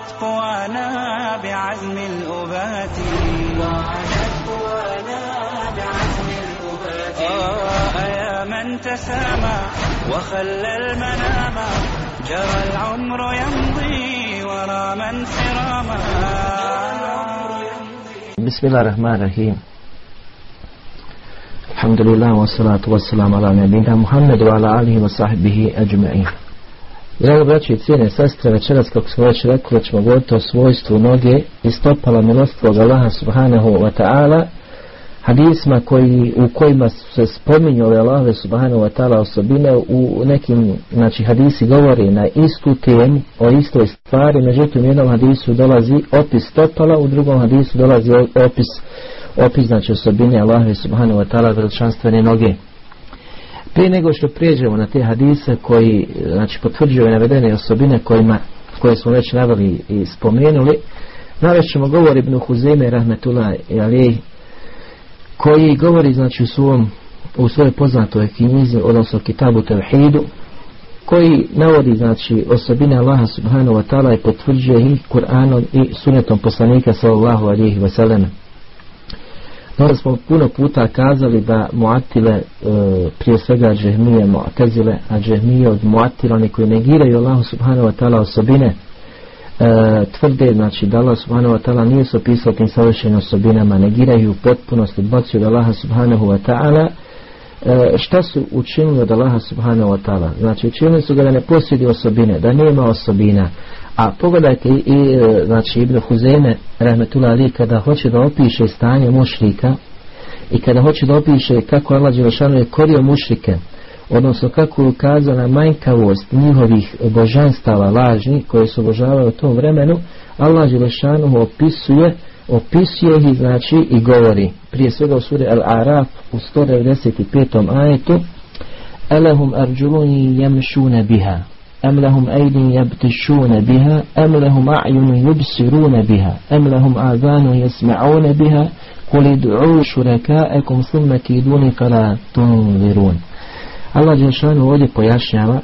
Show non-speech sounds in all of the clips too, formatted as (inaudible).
وعادت قوانا بعزم الأبات. وعادت قوانا بعزم الأبات آه يا من تسامى وخلى المنام. جرى العمر يمضي ورا من سراما. بسم الله الرحمن الرحيم. الحمد لله والصلاة والسلام على نبينا محمد وعلى آله وصحبه أجمعين. Drago braći i cijene sestre, večeras kako smo već rekli da ćemo govoriti o svojstvu noge i stopala milostvog Allaha subhanahu wa ta'ala hadisma koji, u kojima se spominju ove Allahove subhanahu wa ta'ala osobine u nekim znači hadisi govori na istu temu o istoj stvari međutim u jednom hadisu dolazi opis stopala u drugom hadisu dolazi opis opis znači osobine Allahove subhanahu wa ta'ala veličanstvene noge prije nego što prijeđemo na te hadise koji znači potvrđuju navedene osobine kojima, koje smo već naveli i spomenuli navešćemo govor Ibn Huzime rahmetullah alijih koji govori znači u svom u svojoj poznatoj knjizi odnosno kitabu Tevhidu koji navodi znači osobine Allaha subhanahu wa ta'ala i potvrđuje ih Kur'anom i sunetom poslanika sallallahu alihi wasallam no smo puno puta kazali da muatile e, prije svega džehmije muatezile a džehmije od muatila oni koji negiraju Allahu subhanahu wa ta'ala osobine e, tvrde znači da Allah subhanahu wa ta'ala nije se opisao tim savršenim osobinama negiraju u potpunosti odbacuju od Allaha subhanahu wa ta'ala e, šta su učinili od Allaha subhanahu wa ta'ala? Znači učinili su ga da ne posjedi osobine da nema osobina a pogledajte i, e, znači Ibn Huzeme rahmetullah ali kada hoće da opiše stanje mušrika i kada hoće da opiše kako Allah Đelešanu je korio mušrike odnosno kako je ukazao na manjkavost njihovih božanstava lažni koje su obožavali u tom vremenu Allah Đelešanu opisuje opisuje ih znači i govori prije svega u suri Al-Araf u 195. ajetu Elehum arđuluni jemšune biha أم لهم أيد يبتشون بها أم لهم أعين يبصرون بها أم لهم آذان يسمعون بها قل ادعوا شركاءكم ثم كيدوني فلا تنظرون Allah Đelšanu ovdje pojašnjava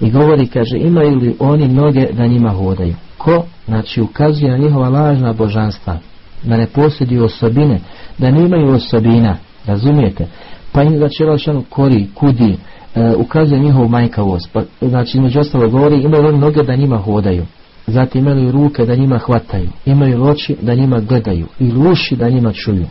i govori, kaže, imaju li oni noge da njima hodaju? Ko? Znači, ukazuje na njihova lažna božanstva, da ne posjeduju osobine, da nemaju osobina, razumijete? Pa im znači Đelšanu kori, kudi, e, ukazuje njihovu majkavost. Pa, znači, među ostalo govori, imaju li noge da njima hodaju? Zatim imaju ruke da njima hvataju, imaju oči da njima gledaju i uši da njima čuju.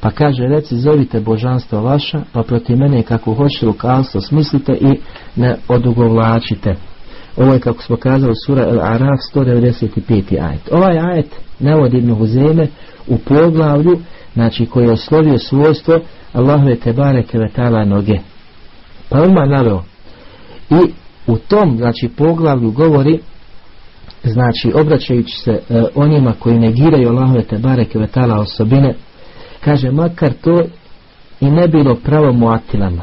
Pa kaže, reci, zovite božanstvo vaša, pa protiv mene kako hoćete rukalstvo smislite i ne odugovlačite. Ovo je, kako smo kazali, sura Al-Araf 195. ajet. Ovaj ajet navodi Ibn Huzeme u poglavlju, znači koji je oslovio svojstvo Allahove tebare kevetala noge. Pa ima naveo. I u tom, znači, poglavlju govori, znači, obraćajući se e, onima koji negiraju Allahove tebare kevetala osobine, kaže makar to i ne bilo pravo muatilama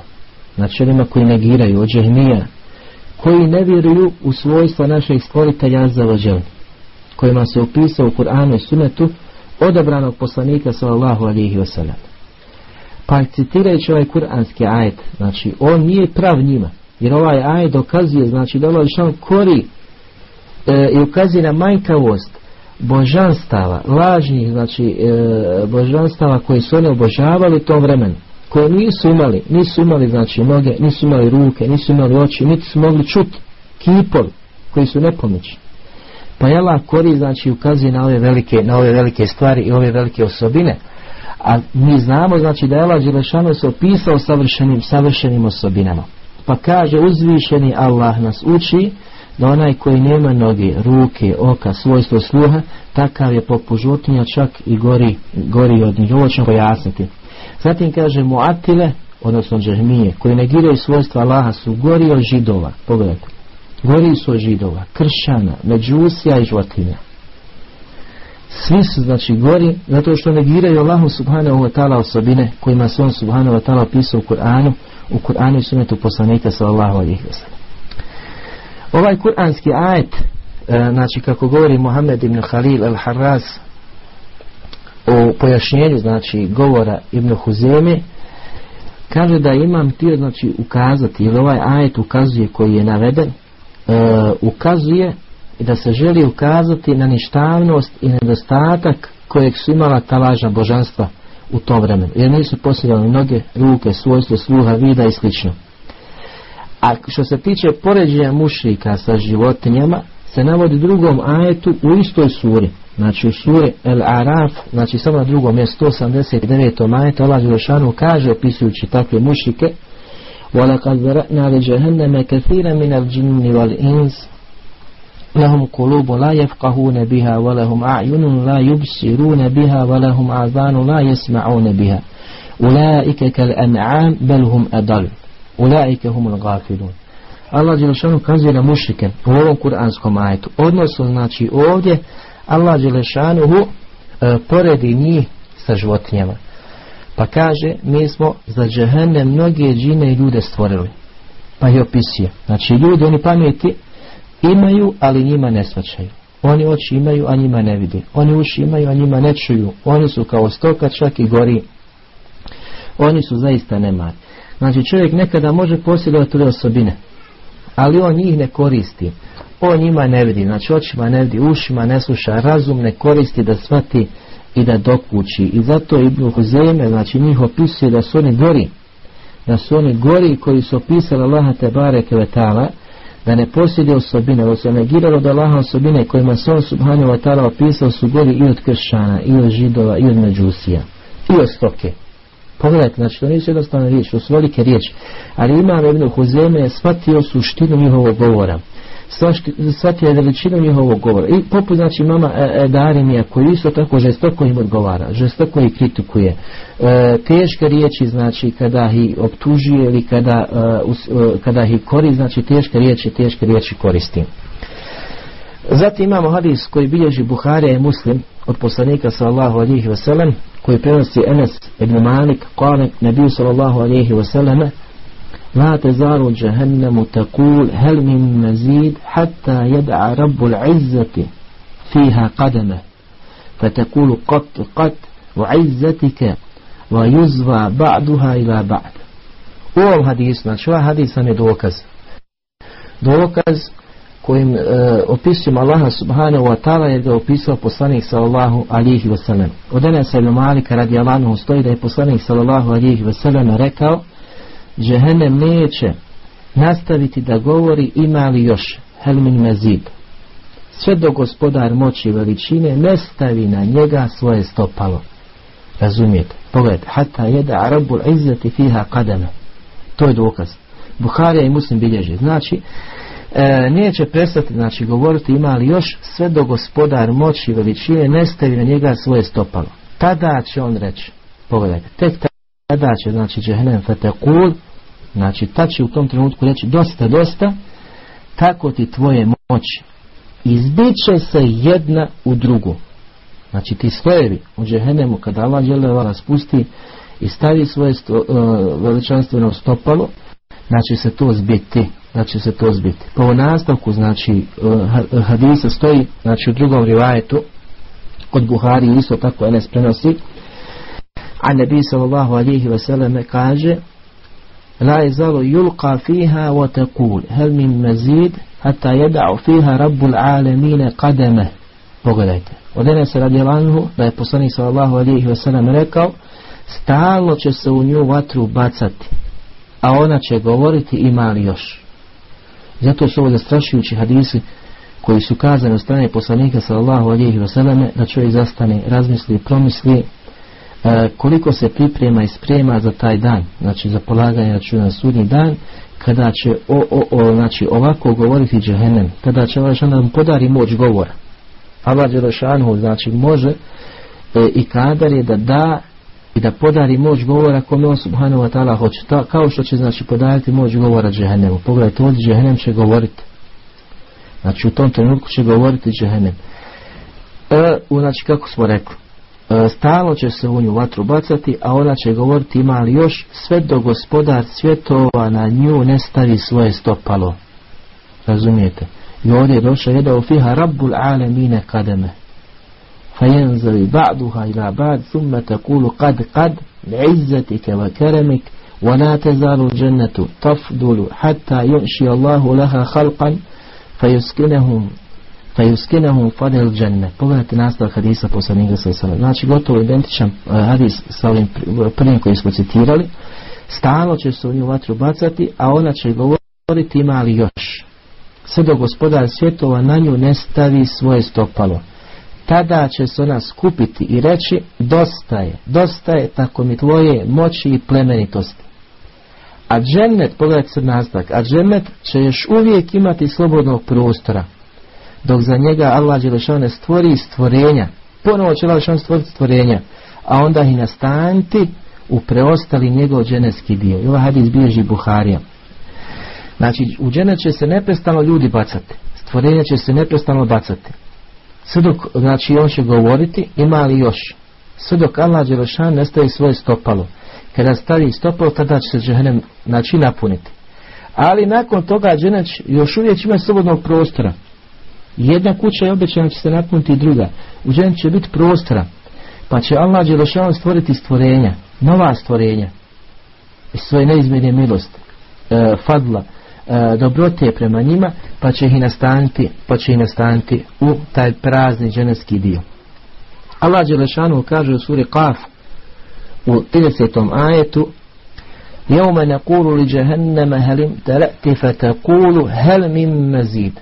znači onima koji negiraju od džehmija koji ne vjeruju u svojstva našeg stvoritelja za kojima se upisao u Kur'anu i Sunetu odabranog poslanika sallallahu alihi wasallam pa citirajući ovaj kuranski ajet znači on nije prav njima jer ovaj ajet dokazuje znači da Allah kori e, i ukazuje na manjkavost božanstava, lažnih znači e, božanstava koji su oni obožavali u tom vremenu koje nisu imali, nisu imali znači noge, nisu imali ruke, nisu imali oči, niti su mogli čuti kipovi koji su nepomični. Pa jela kori znači ukazuje na ove velike, na ove velike stvari i ove velike osobine. A mi znamo znači da je Allah Đelešanu se opisao savršenim, savršenim osobinama. Pa kaže uzvišeni Allah nas uči da onaj koji nema noge, ruke, oka, svojstvo sluha, takav je poput životinja čak i gori, gori od njih. Ovo ćemo pojasniti. Zatim kaže muatile, odnosno džahmije, koji negiraju svojstva Allaha su gori od židova. Pogledajte. gori su od židova, kršćana, međusija i životinja. Svi su znači gori zato što negiraju Allahu subhanahu wa ta'ala osobine kojima se on subhanahu wa ta'ala opisao u Kur'anu, u Kur'anu i sunetu poslanika sallallahu alaihi wa sallam. Ovaj kuranski ajet, e, znači kako govori Muhammed ibn Khalil al-Harraz o pojašnjenju znači govora ibn Huzeme, kaže da imam htio znači ukazati, jer ovaj ajet ukazuje koji je naveden, e, ukazuje da se želi ukazati na ništavnost i nedostatak kojeg su imala ta lažna božanstva u tom vremenu. Jer nisu posjedali noge, ruke, svojstvo, sluha, vida i slično. A što se tiče poređenja mušrika sa životinjama, se navodi drugom ajetu u istoj suri. Znači u suri El Araf, znači samo na drugom mjestu 189. ajetu Allah Đelešanu kaže opisujući takve mušrike وَلَقَدْ ذَرَأْنَا لِجَهَنَّمَ كَثِيرًا مِنَ الْجِنِّ وَالْإِنسِ لهم قلوب لا يفقهون بها ولهم أعين لا يبصرون بها ولهم آذان لا يسمعون بها أولئك كالأنعام بل هم أضل أولئك هم الغافلون Allah Đelešanu kazuje na mušike u ovom kuranskom ajetu. Odnosno, znači ovdje Allah Đelešanu e, poredi njih sa životinjama. Pa kaže, mi smo za džehenne mnoge džine i ljude stvorili. Pa je opisuje. Znači ljudi, oni pameti imaju, ali njima ne svačaju. Oni oči imaju, a njima ne vidi. Oni uši imaju, a njima ne čuju. Oni su kao stoka, čak i gori. Oni su zaista nemari. Znači čovjek nekada može posjedovati te osobine, ali on njih ne koristi. On njima ne vidi, znači očima ne vidi, ušima ne sluša, razum ne koristi da shvati i da dokući. I zato Ibn Huzeyme, znači njih opisuje da su oni gori. Da su oni gori koji su opisali Allaha Tebare Kvetala, da ne posjede osobine, da se negiralo da Allaha osobine kojima se on subhanahu opisao su gori i od kršćana, i od židova, i od međusija, i od stoke. Pogledajte, znači to nisu jednostavne riječi, to su velike riječi. Ali Imam Ibn Huzeme je shvatio suštinu njihovog govora. Shvatio je veličinu njihovog govora. I poput znači mama e, e, Darimija koji isto tako žestoko im odgovara, žestoko ih kritikuje. E, teške riječi znači kada ih optužuje ili kada, e, kada ih kori, znači teške riječi, teške riječi koristi. Zatim imamo hadis koji bilježi Buharija i Muslim od poslanika sallallahu alihi wasallam koji prenosi Enes ibn Malik kale nebiju sallallahu alihi wasallam La tezaru jahannemu takul hel min mazid hatta jed'a rabbul izzati fiha qadame fatakulu qat qat wa izzatika wa yuzva ba'duha ila ba'd u ovom hadisu, znači ovaj hadis nam je dokaz. Dokaz kojim e, opisujemo Allaha subhanahu wa ta'ala je ga opisao poslanik sallallahu alihi wasallam. Od Enesa ibn Malika radi Allahu stoji da je poslanik sallallahu alihi wasallam rekao Džehennem neće nastaviti da govori ima li još helmin mezid. Sve do gospodar moći veličine ne stavi na njega svoje stopalo. Razumijete? Pogledajte. Hatta jeda arabul izzati fiha kadame. To je dokaz. Buharija i muslim bilježi. Znači, e, neće prestati znači govoriti ima li još sve do gospodar moći veličine ne stavi na njega svoje stopalo tada će on reći pogledajte tek tada će znači džehnem fetekul znači ta će u tom trenutku reći dosta dosta tako ti tvoje moći izbit će se jedna u drugu znači ti slojevi u džehennemu kada Allah žele spusti i stavi svoje sto, uh, veličanstveno stopalo znači se to zbiti znači se to zbiti. Po nastavku znači uh, hadisa stoji znači u drugom rivajetu kod Buhari isto tako Enes prenosi a nebi sallallahu alihi wasallam kaže la izalu yulqa fiha taqul hel min mazid hatta yada'u fiha rabbul alamine qadame pogledajte. Od Enes radijalanhu da je poslanik sallallahu alihi wasallam rekao stalno će se u nju vatru bacati a ona će govoriti ima li još. Zato su ovo zastrašujući hadisi koji su kazani od strane poslanika sallallahu alihi wasallam da čovjek zastane, razmisli promisli e, koliko se priprema i sprema za taj dan, znači za polaganje računa na sudnji dan, kada će o, o, o, znači, ovako govoriti džehennem, kada će Allah nam podari moć govora. Allah Đelešanhu znači može e, i kadar je da da i da podari moć govora kome on subhanahu wa ta'ala hoće. Ta, kao što će znači podariti moć govora džehennemu. Pogledajte, ovdje džehennem će govoriti. Znači u tom trenutku će govoriti džehennem. E, znači kako smo rekli, e, stalo će se u nju vatru bacati, a ona će govoriti ima li još sve do gospodar svjetova na nju ne stavi svoje stopalo. Razumijete? I ovdje je došao jedan fiha rabbul alemine kademe. فينزل بعضها إلى بعض ثم تقول قد قد لعزتك وكرمك ولا تزال الجنة تفضل حتى ينشي الله لها خلقا فيسكنهم fe mu fadel dženne. Pogledajte nastavak hadisa poslanika sa sallam. Znači gotovo identičan e, hadis sa ovim prvim koji smo citirali. Stalo će se u nju vatru bacati, a ona će govoriti ima li još. Sve do gospodar svjetova na nju ne stavi svoje stopalo. Tada će se ona skupiti i reći dosta je, dosta je tako mi tvoje moći i plemenitosti. A džennet, pogledajte se nastavak, a džennet će još uvijek imati slobodnog prostora dok za njega Allah Đelešan stvori stvorenja, ponovo će Allah stvoriti stvorenja, a onda i nastanti u preostali njegov dženetski dio. I ovaj hadis bilježi Buharija. Znači, u dženet će se neprestano ljudi bacati, stvorenja će se neprestano bacati. Sve dok, znači on će govoriti, ima li još? Sve dok Allah Đelešan ne stavi svoje stopalo. Kada stavi stopalo, tada će se džehennem, znači, napuniti. Ali nakon toga dženeć još uvijek ima slobodnog prostora. Jedna kuća je obećana će se napuniti druga. U dženet će biti prostora. Pa će Allah Đelešan stvoriti stvorenja, nova stvorenja. I svoje neizmjerne milosti, e, fadla, e, dobrote prema njima, pa će ih nastaniti, pa će ih nastaniti u taj prazni dženevski dio. Allah Đelešanu kaže u suri Qaf u 30. ajetu يوم نقول لجهنم هل امتلأت فتقول هل من مزيد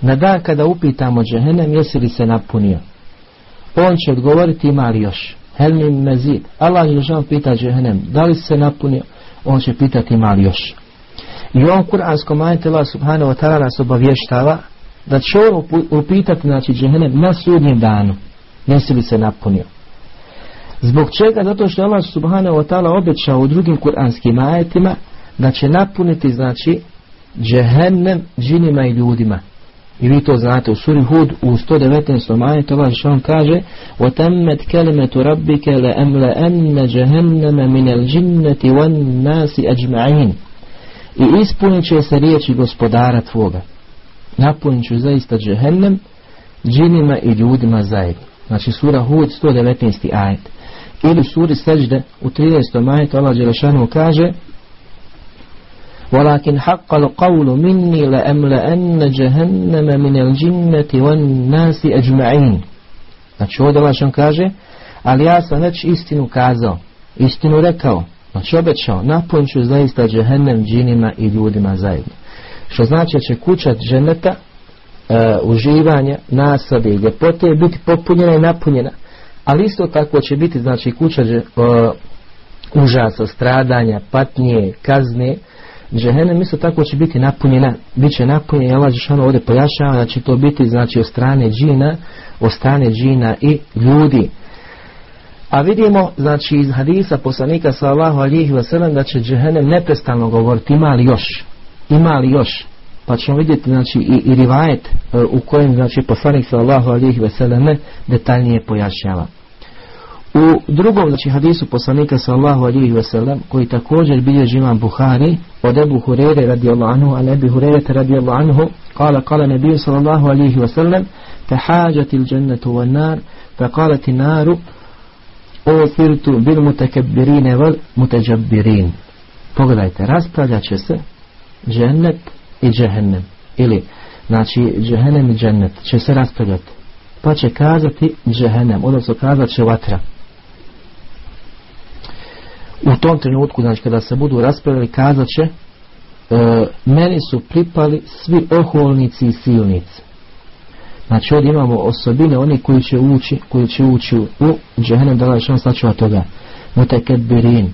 na dan kada upitamo džehennem jesi li se napunio on će odgovoriti ima li još hel min mezid Allah je pita džehennem da li se napunio on će pitati ima li još i ovom kuranskom ajetu Allah subhanahu wa ta'ala nas obavještava da će on upitati znači džehennem na sudnjem danu jesi li se napunio. Zbog čega? Zato što Allah subhanahu wa ta'ala obećao u drugim kuranskim ajetima da će napuniti znači džehennem džinima i ljudima. I vi to znate u suri Hud u 119. ajetu Allah što kaže وَتَمَّتْ كَلِمَةُ رَبِّكَ لَأَمْلَأَنَّ جَهَنَّمَ مِنَ الْجِنَّةِ وَالنَّاسِ أَجْمَعِينَ i ispunit će se riječi gospodara tvoga. Napunit ću zaista džehennem džinima i ljudima zajedno. Znači sura Hud 119. ajet. Ili suri Sežde u 13. ajetu Allah Đelešanu kaže ولكن حق القول مني لأملأن جهنم من الجنة والناس أجمعين Znači ovdje Allah kaže ali ja sam već istinu kazao, istinu rekao Znači obećao, napunit ću zaista džehennem džinima i ljudima zajedno. Što znači da će kuća dženeta e, uživanja, nasade i ljepote biti popunjena i napunjena. Ali isto tako će biti znači kuća e, užasa, stradanja, patnje, kazne. Džehennem isto tako će biti napunjena, bit će napunjena, Allah Žešano ovdje pojašava da će to biti znači od strane džina, od strane džina i ljudi. A vidimo, znači, iz hadisa poslanika sallahu alihi wasallam da će džehennem neprestano govoriti ima li još, ima li još. Pa ćemo vidjeti, znači, i, i rivajet e, u kojem, znači, poslanik sallahu alihi wasallam detaljnije pojašnjava. U drugom, znači, hadisu poslanika sallahu alihi wasallam, koji također bilježi imam Buhari, od Ebu Hurere radijallahu anhu, a Ebu Hurere radijallahu anhu, kala, kala nebiju sallallahu alihi wasallam, tehađati il džennetu van nar, fa kalati naru, Ofirtu bil mutekebirine vel muteđabirin. Pogledajte, raspravljat će se džennet i džehennem. Ili, znači, džehennem i džennet će se raspravljati. Pa će kazati džehennem, odnosno kazat će vatra. U tom trenutku, znači, kada se budu raspravljali, kazat će e, meni su pripali svi oholnici i silnici. Znači ovdje imamo osobine oni koji će ući, koji će ući u džehennem da li što sačuva toga. Mutekebirin.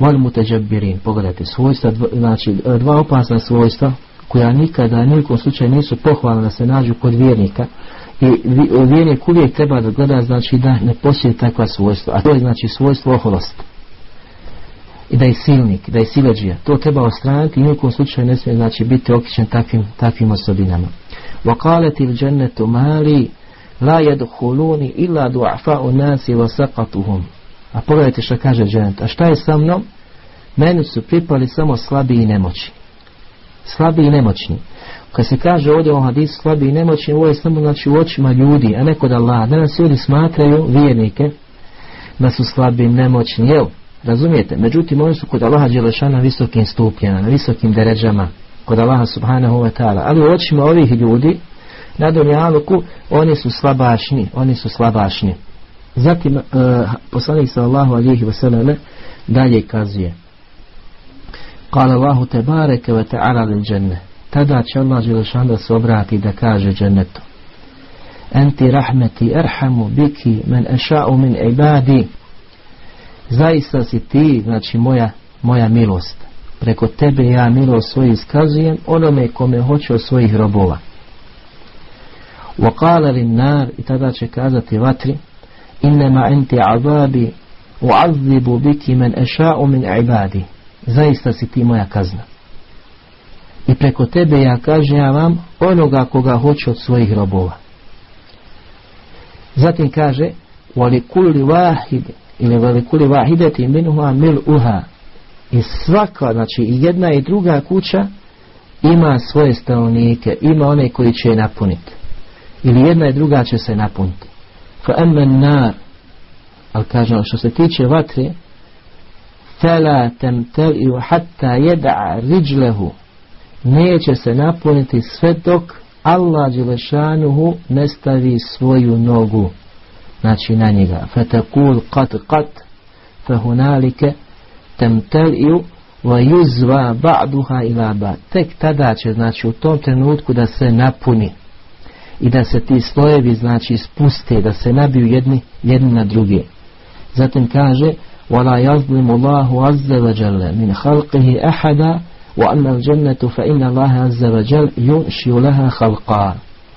Wal muteđabirin. Pogledajte, svojstva, znači dva opasna svojstva koja nikada nikom slučaju nisu pohvalna da se nađu kod vjernika i vjernik uvijek treba da gleda znači da ne posjedi takva svojstva a to je znači svojstvo oholosti i da je silnik, da je sileđija. To treba ostraniti i nijekom slučaju ne smije znači biti okićen takvim, takvim osobinama. وقالت الجنة مالي لا يدخلوني إلا ضعفاء الناس وسقطهم a pogledajte što kaže dženet. A šta je sa mnom? Meni su pripali samo slabi i nemoćni. Slabi i nemoćni. Kad se kaže ovdje u hadisu slabi i nemoćni, ovo je samo znači u očima ljudi, a ne kod Allah. Danas ljudi smatraju vjernike da su slabi i nemoćni. Jel? Razumijete? Međutim, oni su kod Allaha Đelešana visokim stupnjama, na visokim deređama, kod Allaha Subhanahu wa ta'ala. Ali u očima ovih ljudi, na Dunjaluku, oni su slabašni, oni su slabašni. Zatim, uh, poslanik sallallahu alihi wasallam dalje kazuje. Kala Allahu tebareke ve ta'ala dženne. Tada će Allah Đelešan da se obrati da kaže džennetu. Enti rahmeti erhamu biki men eša'u min ibadi zaista si ti, znači moja, moja milost. Preko tebe ja milost svoju iskazujem onome kome hoću od svojih robova. وقال nar i tada će kazati vatri innema enti azabi uazibu biki men eša'u min ibadi zaista si ti moja kazna i preko tebe ja kažem ja vam onoga koga hoću od svojih robova zatim kaže wali kulli wahid ili velikuli vahideti minuha mil uha i svaka, znači i jedna i druga kuća ima svoje stanovnike, ima one koji će je napuniti ili jedna i druga će se napuniti. Fa emmen nar ali kažem što se tiče vatre fela temteliju hatta jeda'a riđlehu neće se napuniti sve dok Allah Đelešanuhu ne stavi svoju nogu znači na njega fatakul qat qat fahunalike temteliju wa yuzva ba'duha ila ba tek tada će znači u tom trenutku da se napuni i da se ti slojevi znači spuste da se nabiju jedni, jedni na druge zatim kaže ولا يظلم الله عز وجل من خلقه أحدا وأما الجنة فإن الله عز وجل ينشئ لها خلقا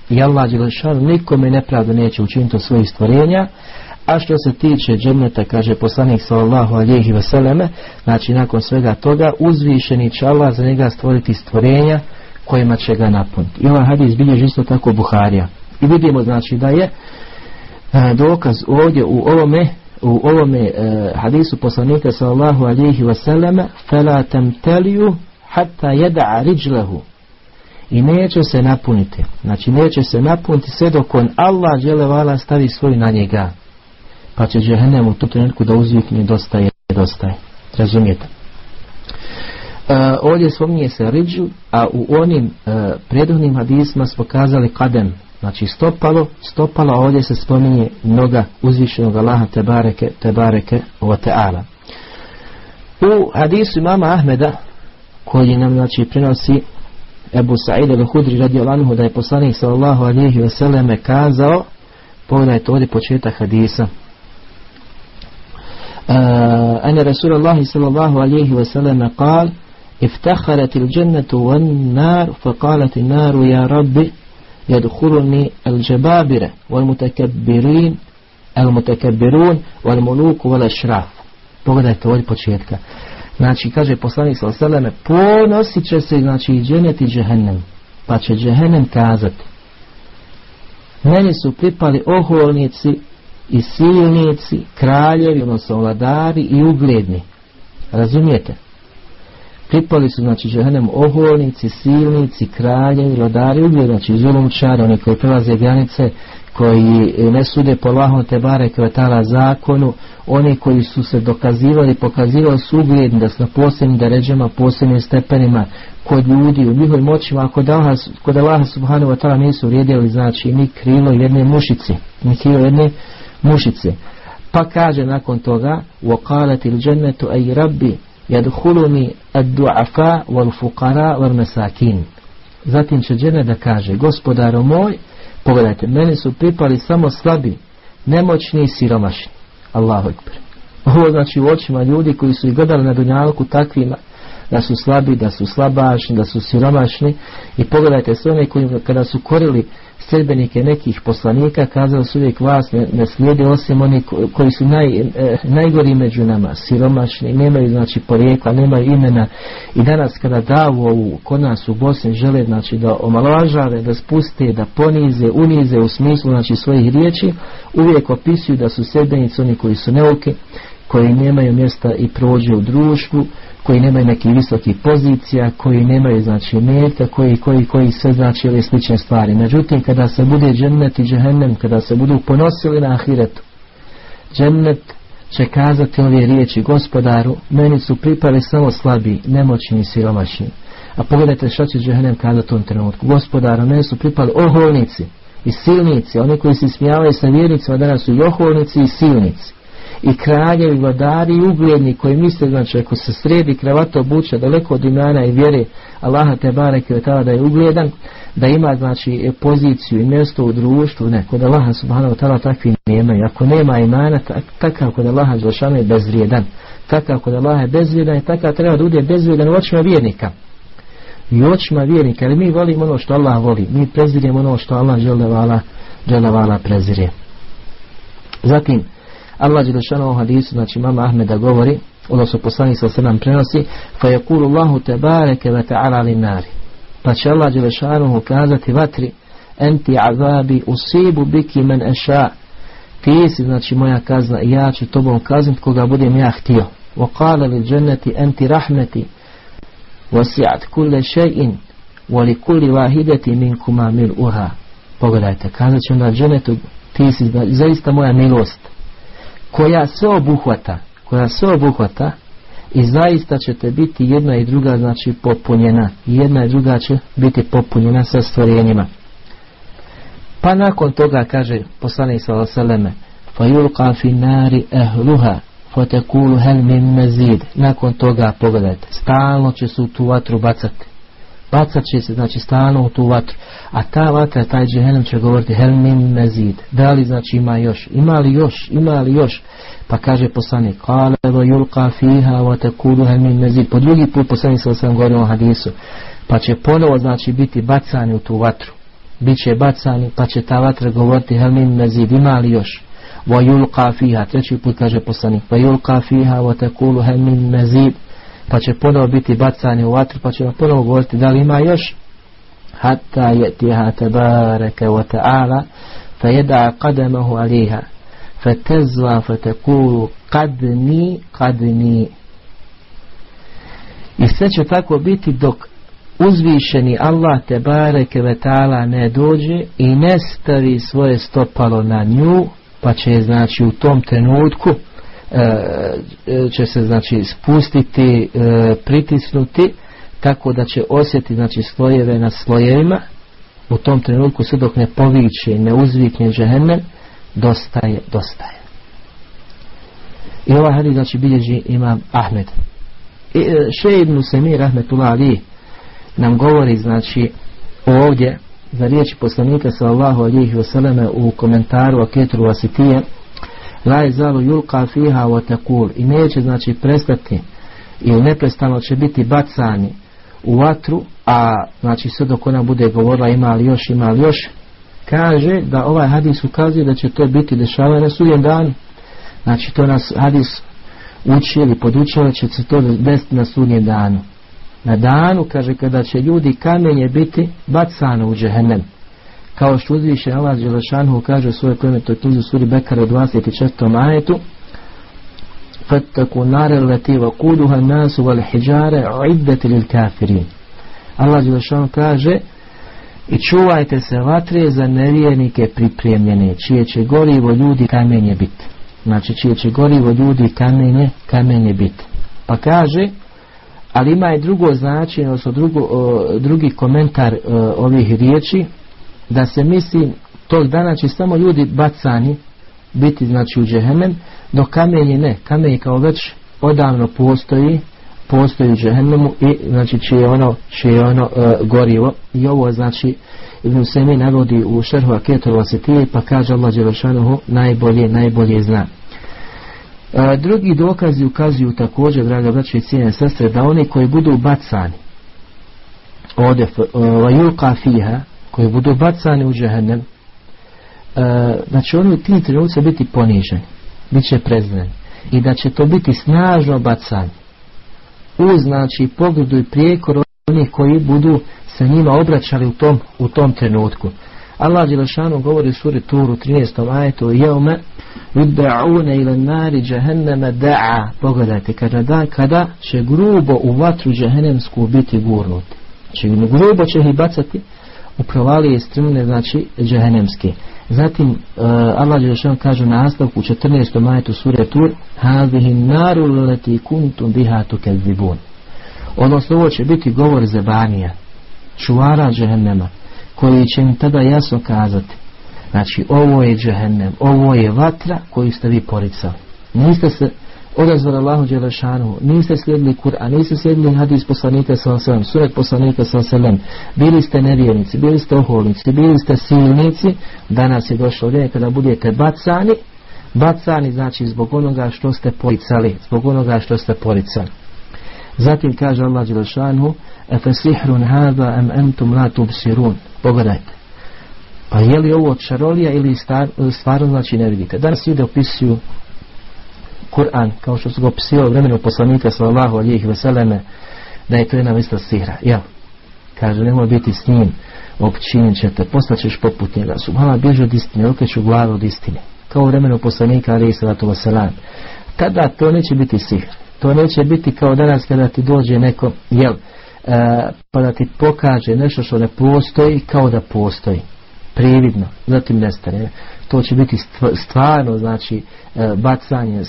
i Allah Đelešanu nikome nepravdu neće učiniti od svojih stvorenja. A što se tiče dženneta kaže poslanik sallallahu alihi vseleme znači nakon svega toga uzvišeni će Allah za njega stvoriti stvorenja kojima će ga napuniti. I ovaj hadis bilježi isto tako Buharija. I vidimo znači da je e, dokaz ovdje u ovome u ovome e, hadisu poslanika sallallahu alihi vseleme fela temteliju hatta jeda'a riđlehu i neće se napuniti. Znači neće se napuniti sve dok on Allah vala stavi svoj na njega. Pa će džehennem u tu trenutku da uzvikne dosta je, dosta je. Razumijete? E, ovdje spominje se riđu, a u onim e, predovnim hadisma smo kazali kadem, znači stopalo, stopalo, a ovdje se spominje noga uzvišenog Allaha tebareke, tebareke o teala. U hadisu imama Ahmeda, koji nam znači prenosi Ebu Sa'id al-Hudri radi anhu da je poslanik sallallahu alihi wasallam kazao pogledajte ovdje početak hadisa أن رسول الله صلى الله عليه وسلم قال افتخرت الجنة والنار فقالت النار يا رب يدخلني الجبابرة والمتكبرين المتكبرون والملوك والأشراف pogledajte ovdje početka Znači, kaže poslanik sa oseleme, ponosit će se, znači, i dženet i džehennem. Pa će džehennem kazati, meni su pripali oholnici i silnici, kraljevi, odnosno vladari i ugledni. Razumijete? Pripali su, znači, džehennem oholnici, silnici, kraljevi, vladari ugledni, znači, zulumčari, oni koji prelaze granice koji ne sude po Allahom te bare kvetala zakonu, oni koji su se dokazivali, pokazivali su ugledni da su na posebnim deređama, posebnim stepenima kod ljudi, u njihovim moćima, a kod Allah, kod Allah subhanahu wa ta'ala nisu vrijedili, znači ni krilo jedne mušice, ni krilo jedne mušice. Pa kaže nakon toga, وَقَالَتِ الْجَنَّةُ أَيْ رَبِّ يَدْخُلُنِي الدُّعَفَا وَالْفُقَرَا وَالْمَسَاكِينَ Zatim će džene da kaže, gospodaro moj, Pogledajte, meni su pripali samo slabi, nemoćni i siromašni. Allahu ekber. Ovo znači u očima ljudi koji su i gledali na dunjalku takvima da su slabi, da su slabašni, da su siromašni i pogledajte sve one koji kada su korili sredbenike nekih poslanika kazali su uvijek vas ne, ne slijede osim oni koji su naj, e, najgori među nama siromašni, nemaju znači porijekla nemaju imena. I danas kada davu ovu kod nas u Bosni žele znači da omalovažave, da spuste da ponize, unize u smislu znači svojih riječi uvijek opisuju da su sredbenici oni koji su neuke koji nemaju mjesta i prođe u društvu koji nemaju nekih visokih pozicija, koji nemaju znači metka, koji, koji, koji sve znači ove slične stvari. Međutim, kada se bude džennet i džehennem, kada se budu ponosili na ahiretu, džennet će kazati ove riječi gospodaru, meni su pripali samo slabi, nemoćni i siromašni. A pogledajte što će džehennem kazati u tom trenutku. Gospodaru, meni su pripali oholnici i silnici, oni koji se smijavaju sa vjernicima, danas su i oholnici i silnici i kraljevi, vladari i ugledni koji misle, znači ako se sredi kravato obuče daleko od imana i vjere Allaha te bareke da je ugledan, da ima znači poziciju i mjesto u društvu, ne, kod Allaha subhanahu ta'ala takvi nema. I ako nema imana, takav kod Allaha je bezvrijedan. Takav kod Allaha je bezvrijedan i takav treba da bude bezvrijedan u očima vjernika. I očima vjernika, ali mi volimo ono što Allah voli. Mi preziremo ono što Allah žele vala prezirje. Zatim, Allah Đelešanu u hadisu, znači mama Ahmeda govori, odnosno poslanik sa sedam prenosi, fa je kulu Allahu te bareke ve ta'ala li nari. Pa će Allah Đelešanu kazati vatri, enti azabi usibu biki men eša, ti si znači moja kazna i ja ću tobom kazniti koga budem ja htio. وقال للجنة أنت رحمتي وسعت كل شيء ولكل واحدة منكما ملؤها pogledajte, kazat će onda dženetu ti si zaista moja milost koja sve obuhvata, koja sve obuhvata i zaista ćete biti jedna i druga znači popunjena jedna i druga će biti popunjena sa stvorenjima. Pa nakon toga kaže poslanik sallallahu yulqa fi nari ahluha fatakulu hal min mazid. Nakon toga pogledajte, stalno će se u tu vatru bacati bacat će se znači stalno u tu vatru. A ta vatra, taj džehennem će govoriti hel min mezid, da li znači ima još ima li još, ima li još? Pa kaže poslanik kale yulqa fiha wa takulu hel min mezid. Po drugi put poslanik sa sam govorio hadisu. Pa će ponovo znači biti bacani u tu vatru. Bit će bacani pa će ta vatra govoriti hel min mezid, ima li još? Wa yulqa fiha, treći put kaže poslanik wa fiha wa takulu hel min mezid pa će ponovo biti bacani u vatru, pa ćemo ponovo govoriti da li ima još? Hatta je tiha tabaraka wa ta'ala fa jeda qadamahu aliha fa tezva fa tekulu kadni kadni i sve će tako biti dok uzvišeni Allah te bareke ve ta'ala ne dođe i ne stavi svoje stopalo na nju pa će znači u tom trenutku E, će se znači spustiti, e, pritisnuti tako da će osjetiti znači slojeve na slojevima u tom trenutku sve dok ne poviće ne uzvikne džehennem dosta je, dosta je. I ovaj hadis znači bilježi imam Ahmed. I, e, še ibn Semir Rahmetullah Ali nam govori znači ovdje za riječi poslanika sallallahu alihi wasallam u komentaru o Ketru Vasitije la zalu julka fiha wa i neće znači prestati. Ili neprestano će biti bacani u vatru a znači sve dok ona bude govorila ima li još ima li još kaže da ovaj hadis ukazuje da će to biti dešavanje na sudjem danu. Znači to nas hadis uči ili podučava će se to desiti na sudnjem danu. Na danu kaže kada će ljudi kamenje biti bacano u džehennem kao što uzviše Allah Đelešanhu kaže u svojoj plemetoj knjizi suri Bekara u 24. ajetu fattaku nare leti wa kuduha nasu wal hijjare iddeti lil kafirin Allah Đelešanhu kaže i čuvajte se vatre za nevjernike pripremljene čije će gorivo ljudi kamenje biti znači čije će gorivo ljudi kamenje kamenje biti pa kaže ali ima i drugo značenje odnosno drugo, drugi komentar o, ovih riječi da se misli tog dana će samo ljudi bacani biti znači u džehennem dok kamenje ne, kamenje kao već odavno postoji postoji u džehennemu i znači čije ono, čije ono uh, gorivo. I ovo znači Ibn Semi navodi u šerhu Aketor Vasetije pa kaže Allah Đelešanuhu najbolje, najbolje zna. Uh, drugi dokazi ukazuju također draga braće i cijene sestre da oni koji budu bacani ovdje uh, fiha koji budu bacani u džehennem, e, da će oni u tim trenucima biti poniženi, bit će prezreni i da će to biti snažno bacanje u znači pogledu i prijekor onih koji budu se njima obraćali u tom, u tom trenutku. Allah Đelešanu govori u suri Turu 13. ajetu Jeume Yudba'une ila nari džahenneme da'a Pogledajte, kada, da, kada će grubo u vatru džahennemsku biti gurnuti. Znači grubo će ih bacati u provalije strmne, znači džahennemske. Zatim uh, Allah Đelešanu kaže u nastavku u 14. ajetu sure Tur Hadihi naru leti kuntum biha tukezibun. Odnosno ovo će biti govor zebanija, čuvara džehennema koji će im tada jasno kazati znači ovo je džehennem ovo je vatra koju ste vi poricali niste se odazvali Allahu Đelešanu. Niste slijedili Kur'an niste slijedili hadis poslanika sallam suret poslanika sallam bili ste nevjernici bili ste oholnici bili ste silnici. Danas je došlo vrijeme kada budete bacani. Bacani znači zbog onoga što ste poricali zbog onoga što ste poricali. Zatim kaže Allah Đelešanu Efe sihrun hada em entum la tubsirun. Pogledajte. Pa je li ovo čarolija ili stvarno znači ne vidite. Danas ljudi opisuju Kur'an kao što su ga opisivali vremenu poslanika sallallahu alijih veseleme da je to jedna vrsta sihra. Ja, kaže nemoj biti s njim općinit ćete, postaćeš poput njega. Subhala bježi od istine, okreću glavu od istine. Kao u vremenu poslanika alijih sallatu veselam. Tada to neće biti sihr. To neće biti kao danas kada ti dođe neko, jel, E, pa da ti pokaže nešto što ne postoji kao da postoji prividno, zatim nestane to će biti stvarno znači e, bacanje e,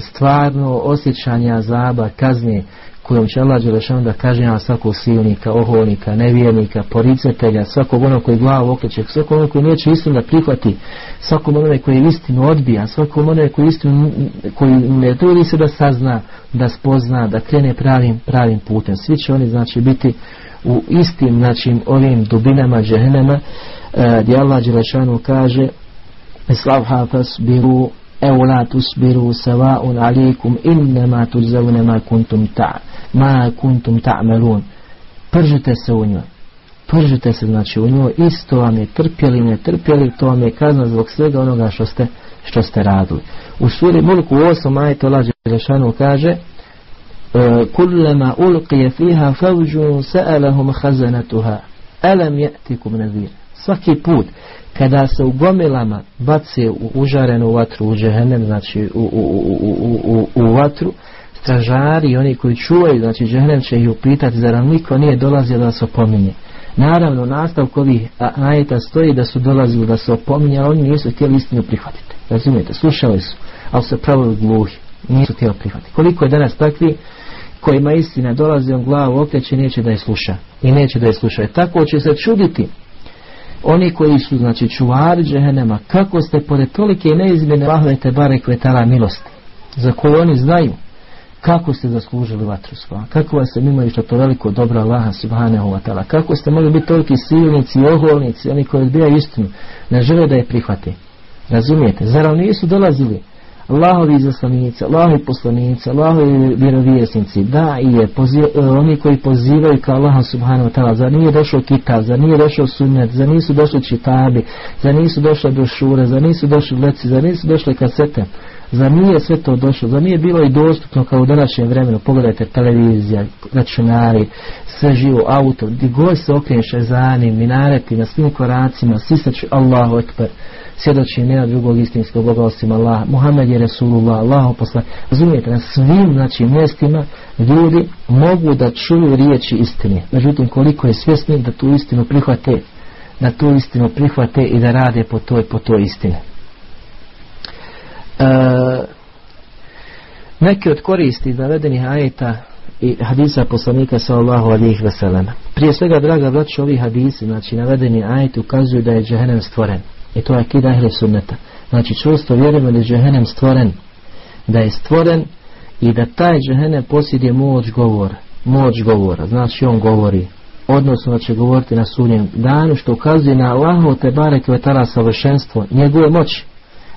stvarno osjećanje azaba, kazne kojom će Allah Đelešanu da kažnjava svakog silnika, oholnika, nevjernika, poricatelja, svakog onog koji glavu okreće, svakog onog koji neće istinu da prihvati, svakog onog koji istinu odbija, svakog onog koji istinu, koji ne trudi se da sazna, da spozna, da krene pravim, pravim putem. Svi će oni znači biti u istim znači ovim dubinama džehenema gdje Allah Đelešanu kaže Islavha fasbiru evo la tusbiru savaun alikum innama tuzavne ma kuntum ta' ma kuntum ta'melun pržite se u njoj pržite se znači u njoj isto vam je trpjeli ne trpjeli to vam je kazna zbog svega onoga što ste što ste radili u suri mulku u 8 ajetu Allah Žešanu kaže e, kullama ulqije fiha fawđu sa'alahum khazanatuha alam ya'tikum nadhir svaki put kada se u gomilama bace u užarenu vatru u džehennem znači u, u, u, u, vatru stražari i oni koji čuvaju znači džehennem će ih upitati zar nam niko nije dolazio da se opominje? Naravno nastavku ovih ajeta stoji da su dolazili da se opominje ali oni nisu htjeli istinu prihvatiti. Razumijete, slušali su ali su pravili gluhi. Nisu htjeli prihvatiti. Koliko je danas takvi kojima istina dolazi on glavu okreće neće da je sluša. I neće da je sluša. Tako će se čuditi oni koji su znači čuvari džehennema kako ste pored tolike neizmjene Allahove bare kvetala milosti za koju oni znaju kako ste zaslužili vatru svoja kako vas se mimo što to veliko dobro Allaha subhanahu wa ta'ala? Kako ste mogli biti toliki silnici i oholnici oni koji odbijaju istinu ne žele da je prihvate? Razumijete? Zar oni nisu dolazili Allahovi izaslanici, Allahovi poslanici, Allahovi vjerovjesnici, da i je e, oni koji pozivaju ka Allaha subhanahu wa ta'ala, za nije došao kitab, za nije došao sunnet, za nisu došli čitabi, za nisu došle brošure, za nisu došli leci, za nisu došle kasete, za nije sve to došlo, za nije bilo i dostupno kao u današnjem vremenu, pogledajte televizija, računari, sve živo, auto, gdje god se okreneš zani, minareti, na svim koracima, sisaću Allahu ekber, svjedoči nema drugog istinskog Boga osim Allah. Muhammed je Resulullah, Allah posla. Razumijete, na svim znači, mjestima ljudi mogu da čuju riječi istine. Međutim, koliko je svjesni da tu istinu prihvate, da tu istinu prihvate i da rade po toj, po toj istine. E, neki od koristi navedenih ajeta i hadisa poslanika sallallahu alijih veselama. Prije svega, draga braćo, ovi hadisi, znači navedeni ajeti ukazuju da je džahenem stvoren. I to je akida ahli sunneta. Znači čvrsto vjerujemo da je džehennem stvoren. Da je stvoren i da taj džehennem posjeduje moć govora. Moć govora. Znači on govori. Odnosno da će govoriti na sudnjem danu što ukazuje na Allahu te barek vetala savršenstvo njegove moći.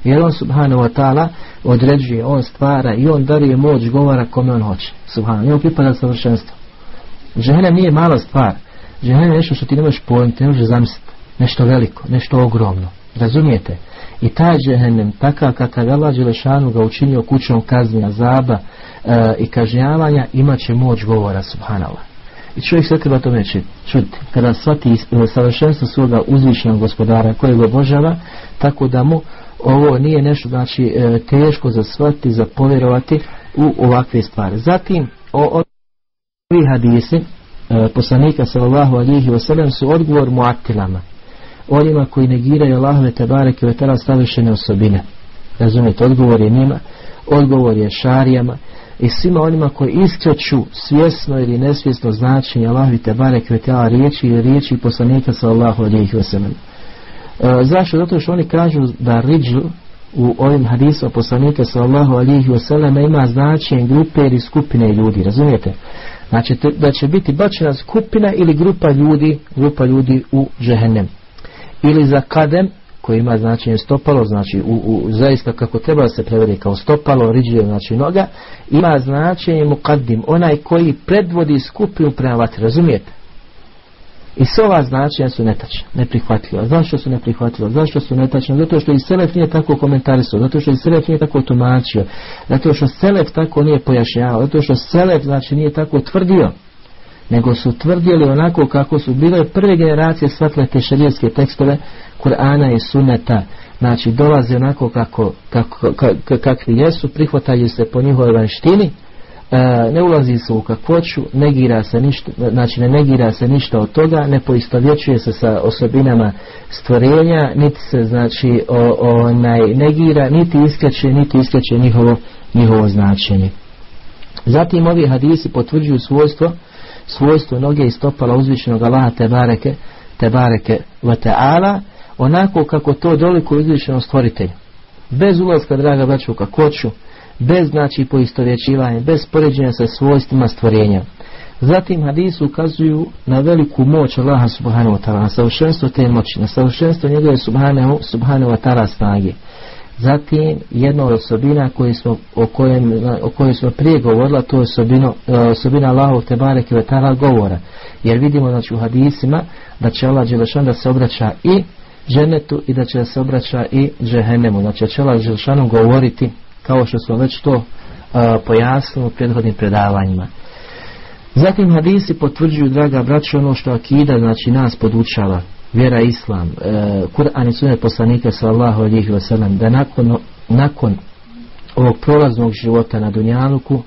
Jer on subhanahu wa ta'ala određuje, on stvara i on daruje moć govora kome on hoće. Subhanahu. Njemu pripada savršenstvo. Džehennem nije mala stvar. Džehennem je nešto što ti ne možeš pojmiti, ne možeš zamisliti nešto veliko, nešto ogromno. Razumijete? I taj džehennem, takav kakav je Allah Đelešanu ga učinio kućom kazni, azaba e, i kažnjavanja, imat će moć govora, subhanallah. I čovjek se treba tome čuti. Kada shvati e, savršenstvo svoga uzvišenog gospodara kojeg obožava, tako da mu ovo nije nešto znači e, teško za shvatiti, za povjerovati u ovakve stvari. Zatim, o, ovi hadisi e, poslanika sallallahu alihi wasallam su odgovor muatilama onima koji negiraju Allahove tebareke ve tala savršene osobine. Razumijete, odgovor je njima, odgovor je šarijama i svima onima koji iskreću svjesno ili nesvjesno značenje Allahove tebareke ve riječi i riječi poslanika sallallahu alihi wasallam. E, zašto? Zato što oni kažu da riđu u ovim hadisama poslanika sallallahu alihi wasallam ima značenje grupe ili skupine ljudi, razumijete? Znači da će biti bačena skupina ili grupa ljudi, grupa ljudi u džehennem ili za kadem koji ima značenje stopalo, znači u, u, zaista kako treba se prevedi kao stopalo, riđe, znači noga, ima značenje mukaddim, onaj koji predvodi skupinu prema vatri, razumijete? I sve ova značenja su netačna, neprihvatljiva. Zašto su neprihvatljiva? Zašto su netačna? Zato što i Selef nije tako komentarisao, zato što i Selef nije tako tumačio, zato što Selef tako nije pojašnjavao, zato što Selef znači nije tako tvrdio nego su tvrdili onako kako su bile prve generacije shvatile te šarijetske tekstove Kur'ana i Sunneta. Znači dolaze onako kako, kako, kakvi jesu prihvataju se po njihovoj vanštini e, ne ulazi se u kakvoću negira se ništa znači ne negira se ništa od toga ne poistovjećuje se sa osobinama stvorenja niti se znači o, onaj negira niti iskače niti iskače njihovo, njihovo značenje. Zatim ovi hadisi potvrđuju svojstvo svojstvo noge i stopala uzvišenog Allaha te bareke, te bareke wa ta'ala, onako kako to doliko uzvišenom stvoritelju. Bez ulaska, draga braću, u kakoću, bez znači poistovjećivanja, bez poređenja sa svojstvima stvorenja. Zatim hadisu ukazuju na veliku moć Allaha subhanahu wa ta'ala, na savršenstvo te moći, na savršenstvo njegove subhanahu, subhanahu wa ta'ala snage. Zatim jedna od osobina koji smo, o, kojem, o kojoj smo prije govorila, to je osobino, e, osobina Allahov Tebare Kvetala govora. Jer vidimo znači, u hadisima da će Allah Đelešan da se obraća i dženetu i da će se obraća i džehennemu. Znači će Allah Đelešanu govoriti kao što smo već to uh, pojasnili u prethodnim predavanjima. Zatim hadisi potvrđuju, draga braća, ono što akida znači nas podučava vjera islam, e, Kur'an i sunet poslanika sallahu alihi wasallam, da nakon, nakon ovog prolaznog života na Dunjaluku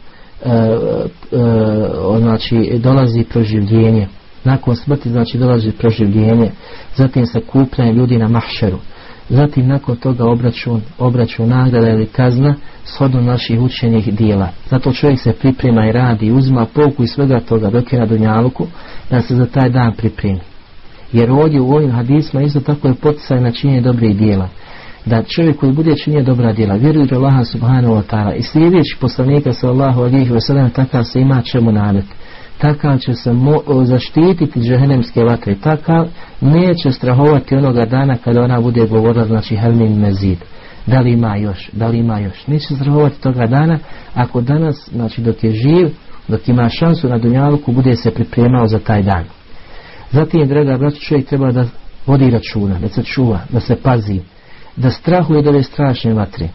e, e, znači dolazi proživljenje. Nakon smrti znači dolazi proživljenje. Zatim sakupljanje ljudi na mahšeru. Zatim nakon toga obračun obračun nagrada ili kazna shodno naših učenih dijela. Zato čovjek se priprema i radi uzma pouku i svega toga dok je na Dunjaluku da se za taj dan pripremi jer ovdje u ovim hadisma isto tako je poticaj na činjenje dobrih dijela. Da čovjek koji bude činio dobra djela, vjerujući Allaha subhanahu wa ta'ala i slijedeći poslanika sallahu alihi wa sallam, takav se ima čemu nadet. Takav će se zaštititi džehennemske vatre. Takav neće strahovati onoga dana kada ona bude govorila, znači helmin mezid. Da li ima još, da li ima još. Neće strahovati toga dana ako danas, znači dok je živ, dok ima šansu na dunjaluku, bude se pripremao za taj dan. Zatim, draga braću, čovjek treba da vodi računa, da se čuva, da se pazi, da strahuje od ove strašne vatre.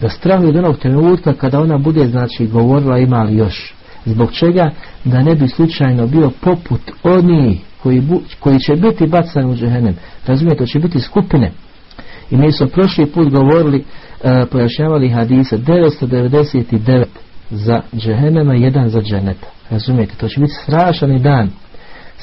Da strahuje od onog trenutka kada ona bude, znači, govorila ima li još. Zbog čega? Da ne bi slučajno bio poput onih koji, bu, koji će biti bacani u džehennem. Razumijete, to će biti skupine. I mi smo prošli put govorili, uh, pojašnjavali hadisa 999 za džehennema, jedan za dženeta. Razumijete, to će biti strašan dan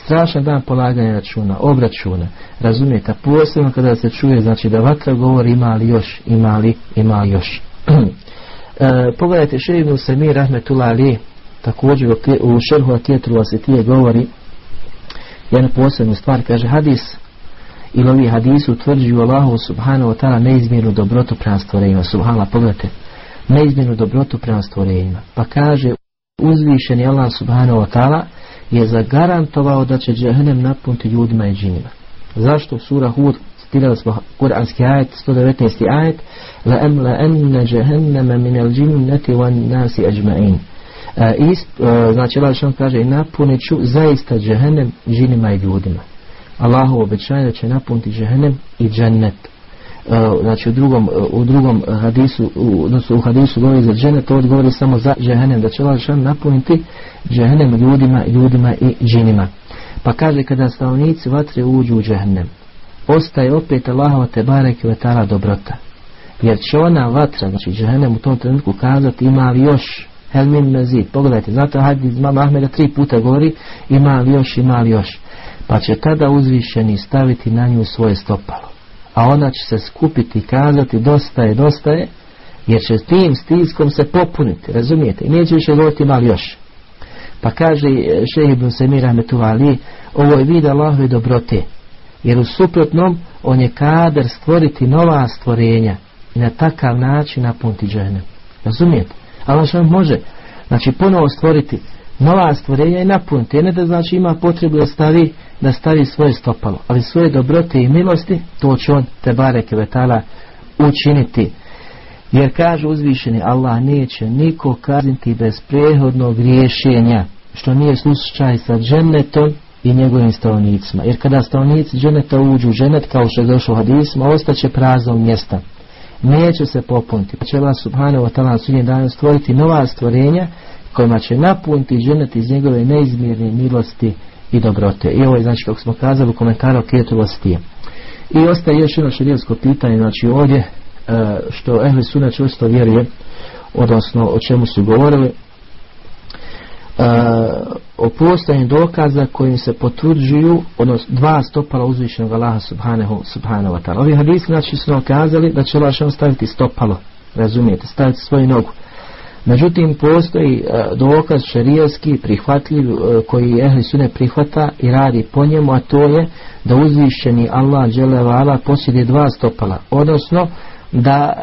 strašan dan polaganja računa, obračuna, razumijete, posebno kada se čuje, znači da vatra govori ima li još, ima li, ima li još. (clears throat) e, pogledajte šeivnu se mi rahmetullah ali, također u šerhu akijetu vasitije govori jednu posebnu stvar, kaže hadis, ili ovi hadisi utvrđuju Allahu subhanahu wa ta'ala neizmjernu dobrotu prema stvorenjima, subhanallah, pogledajte, neizmjernu dobrotu prema stvorenjima, pa kaže uzvišeni Allah subhanahu wa ta'ala je zagarantovao da će džehennem napuniti ljudima i džinima. Zašto sura Hud citirali smo kuranski ajet 119. ajet la em la enne džehenneme min al džinneti van nasi ajma'in e, e, znači Allah što kaže napunit ću zaista džehennem džinima i ljudima Allahovo obećanje da će napuniti džehennem i džennet. Uh, znači u drugom, uh, u drugom hadisu, odnosno u hadisu govori za džennet, to odgovori samo za džehennem, da će Allah napuniti džehennem ljudima, ljudima i džinima. Pa kaže kada stanovnici vatre uđu u džehennem, ostaje opet Allahova te barek i dobrota. Jer će ona vatra, znači džehennem u tom trenutku kazati ima li još Helmin mezid, pogledajte, zato hadis mama Ahmeda tri puta govori ima li još, ima li još. Pa će tada uzvišeni staviti na nju svoje stopalo. A ona će se skupiti i kazati dosta je, dosta je, jer će tim stiskom se popuniti, razumijete? I neće više govoriti ima li još. Pa kaže šehi ibn Semir Ali, ovo je vid Allahove dobrote. Jer u suprotnom on je kader stvoriti nova stvorenja i na takav način napuniti džene. Razumijete? Allah može znači ponovo stvoriti nova stvorenja i napuniti. Ne da znači ima potrebu da stavi, da stavi svoje stopalo. Ali svoje dobrote i milosti to će on te bareke vetala učiniti. Jer kaže uzvišeni Allah neće niko kazniti bez prehodnog rješenja što nije slučaj sa džennetom i njegovim stanovnicima. Jer kada stanovnici dženeta uđu u dženet kao što je došlo u hadisma, ostaće praznog mjesta. Neće se popuniti. Pa će Allah subhanahu wa ta'ala sudnjem danu stvoriti nova stvorenja kojima će napuniti dženet iz njegove neizmjerne milosti i dobrote. I ovo je znači kako smo kazali u komentaru kjetulosti. I ostaje još jedno šarijetsko pitanje, znači ovdje e, što Ehli Sunna čvrsto vjeruje, odnosno o čemu su govorili, E, o postojanju dokaza kojim se potvrđuju odnosno dva stopala uzvišenog Allaha subhanahu, subhanahu wa ta'ala. Ovi hadisi znači su nam kazali da će Allah staviti stopalo, razumijete, staviti svoju nogu. Međutim, postoji uh, dokaz šarijalski prihvatljiv uh, koji ehli sune prihvata i radi po njemu, a to je da uzvišeni Allah dželevala posjeduje dva stopala, odnosno da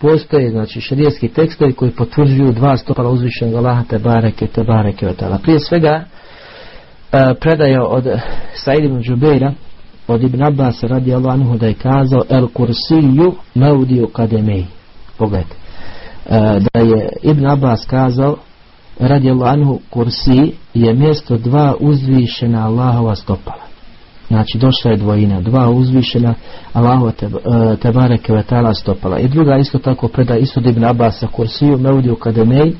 postoje znači šarijetski tekstovi koji potvrđuju dva stopala uzvišenog Allaha te bareke te bareke Prije svega predaja od Said ibn Džubeira od Ibn Abbas radi anhu da je kazao El kursiju maudiju kademej. Pogledajte da je Ibn Abbas kazao radi anhu kursi je mjesto dva uzvišena Allahova stopala Znači došla je dvojina, dva uzvišena Allahu te, e, te bareke vetala stopala. I druga isto tako preda isto Ibn Abbas kursiju Meudiju Kademej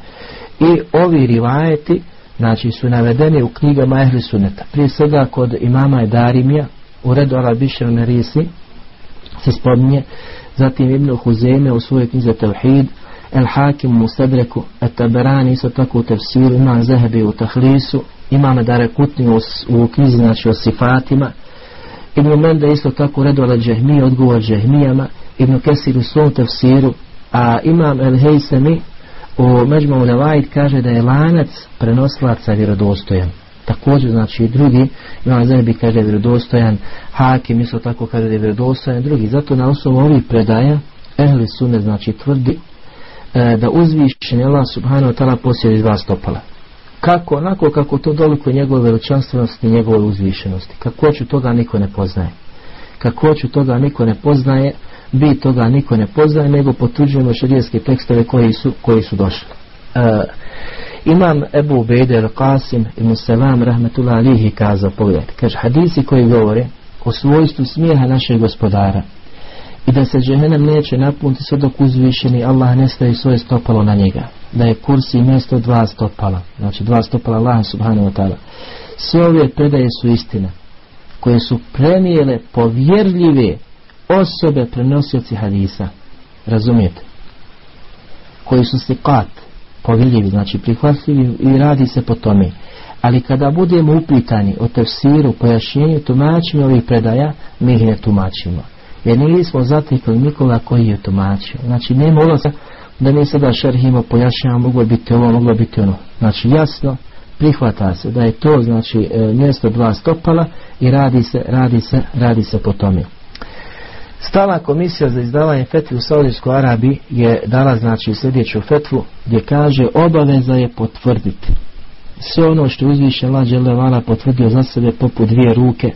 i ovi rivajeti znači su navedeni u knjigama Ehli Suneta. Prije svega kod imama Darimija u redu Arabišer Merisi se spominje zatim Ibn Huzeme u svojoj knjize Tevhid El Hakim u Sedreku Et Taberani isto tako u tefsiru Imam Zehebi u Tahlisu Imam Dare Kutni u, u knjizi znači o sifatima Ibn Mende isto tako redovala džehmije, odgovor džehmijama, Ibn Kesir u svom tefsiru, a Imam El Heysemi u Međmu Levajt kaže da je lanac prenoslaca vjerodostojan. Također, znači i drugi, Imam Zebi kaže da je vjerodostojan, Hakim isto tako kaže da je vjerodostojan, drugi. Zato na osnovu ovih predaja, Ehli Sunne znači tvrdi e, da uzvišen Allah subhanahu wa ta'ala posjedi dva stopala kako onako kako to doliko njegove veličanstvenosti i njegove uzvišenosti. Kako ću toga niko ne poznaje. Kako ću toga niko ne poznaje, bi toga niko ne poznaje, nego potvrđujemo šarijeske tekstove koji su, koji su došli. E, imam Ebu Bejder Qasim i Musalam rahmetullah alihi kazao, pogledajte, kaže, hadisi koji govore o svojstvu smijeha našeg gospodara i da se džehennem neće napuniti sve dok uzvišeni Allah ne stavi svoje stopalo na njega. Da je kursi mjesto dva stopala. Znači dva stopala Allah subhanahu wa ta'ala. Sve ove predaje su istine koje su prenijele povjerljive osobe prenosioci hadisa. Razumijete? Koji su sikat povjerljivi znači prihvatljivi i radi se po tome. Ali kada budemo upitani o tefsiru, pojašnjenju, tumačenju ovih predaja, mi ih ne tumačimo jer nismo zatekli nikoga koji je tumačio. Znači nema ulaza da mi sada šerhimo, pojašnjamo, moglo biti ovo, moglo biti ono. Znači jasno prihvata se da je to znači e, mjesto dva stopala i radi se, radi se, radi se po tome. Stala komisija za izdavanje fetvi u Saudijskoj Arabiji je dala znači sljedeću fetvu gdje kaže obaveza je potvrditi sve ono što je uzvišen Lađe potvrdio za sebe poput dvije ruke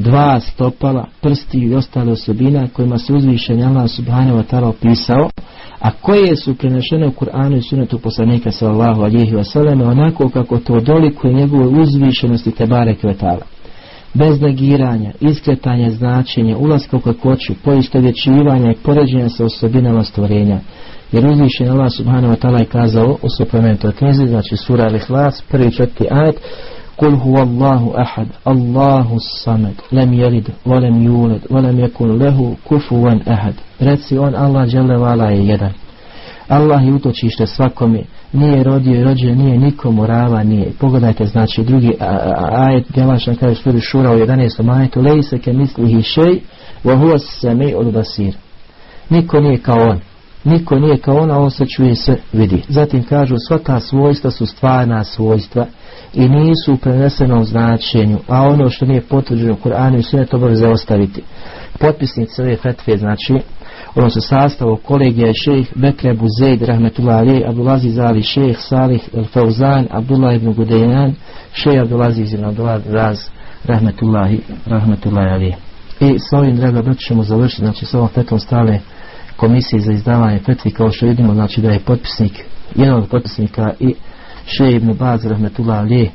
dva stopala, prsti i ostale osobina kojima se uzvišen Allah subhanahu wa ta'ala opisao, a koje su prenešene u Kur'anu i sunetu poslanika sallallahu alihi wa sallam, onako kako to dolikuje njegove uzvišenosti te bare kvetala. bez negiranja, iskretanja značenja, ulaska u kakvoću, poistovjećivanja i poređenja sa osobinama stvorenja. Jer uzvišen Allah subhanahu wa ta'ala je kazao u suplementoj knjizi, znači sura Al-Ihlas, prvi četiri ajet, Hu Allahu ahad, Allahu samad, lem jelid, volem juled, volem jekun lehu kufuvan ahad. Reci on, Allah vala je jedan. Allah je utočište svakome, nije rodio i rođen, nije nikomu rava, nije. Pogledajte, znači, drugi ajet, Gelašan kaže suri Šura u 11. ajetu, lej se ke mislihi šej, wa huwa sami od basir. Niko nije kao on. Niko nije kao on, a on se čuje se vidi. Zatim kažu, sva ta svojstva su stvarna svojstva i nisu u prenesenom značenju, a ono što nije potvrđeno u Kur'anu i to može ostaviti. Potpisnici ove fetve, znači, odnosno sastavu kolegija šejh Bekre Buzeid rahmetullah ali, Abdulaziz Ali šejh Salih Fauzan, Abdullah ibn Gudejan, šejh Abdulaziz ibn Abdullah Raz rahmetullahi, rahmetullahi ali. I s ovim, draga ćemo završiti, znači s ovom fetom stale komisije za izdavanje fetvi, kao što vidimo, znači da je potpisnik, jedan od potpisnika i šejh ibn Baz rahmetullah ali, e,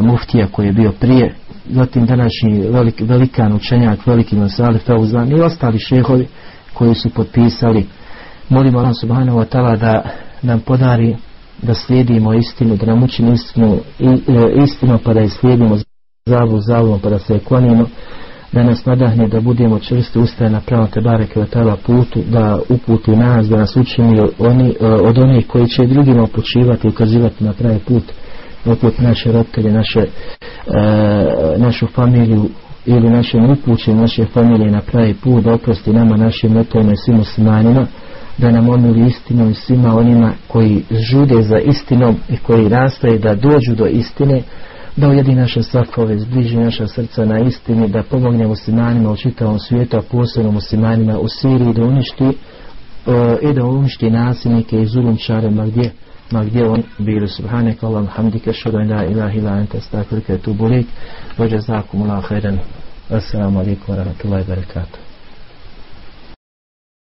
muftija koji je bio prije, zatim današnji velik, velikan učenjak, veliki Salih Fauzan i ostali šehovi, koji su potpisali. Molimo Allah subhanahu wa ta'ala da nam podari da slijedimo istinu, da nam učimo istinu, i, e, istinu pa da je slijedimo zavu zavom pa da se klonimo, da nas nadahne da budemo čvrsti ustaje na pravom te bareke putu, da uputi nas, da nas učini oni, e, od onih koji će drugima upućivati i ukazivati na pravi put, poput naše roditelje, naše, e, našu familiju, ili našem upućenju naše familije na pravi put da oprosti nama našim letovima i svim muslimanima da nam omili istinu i svima onima koji žude za istinom i koji nastoje da dođu do istine da ujedi naše safove, zbliži naša srca na istini, da pomogne muslimanima u čitavom svijetu, a posebno muslimanima u Siriji da uništi uh, i da uništi nasilnike i zulumčare ma gdje ma gdje on bili. Subhanaka Allah hamdike šudu la ilaha ila anta stakvrke tu bulik wa jazakum Allah khairan. Assalamu alaikum wa rahmatullahi barakatuh